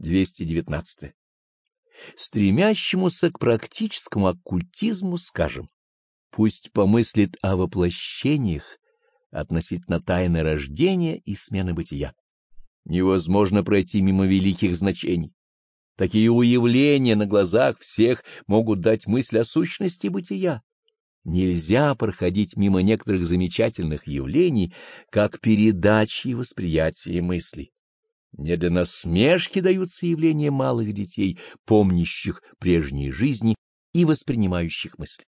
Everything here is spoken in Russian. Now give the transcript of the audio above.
219. Стремящемуся к практическому оккультизму скажем, пусть помыслит о воплощениях относительно тайны рождения и смены бытия. Невозможно пройти мимо великих значений. Такие уявления на глазах всех могут дать мысль о сущности бытия. Нельзя проходить мимо некоторых замечательных явлений, как передачи и восприятия мыслей. Не для насмешки даются явления малых детей, помнящих прежние жизни и воспринимающих мысли.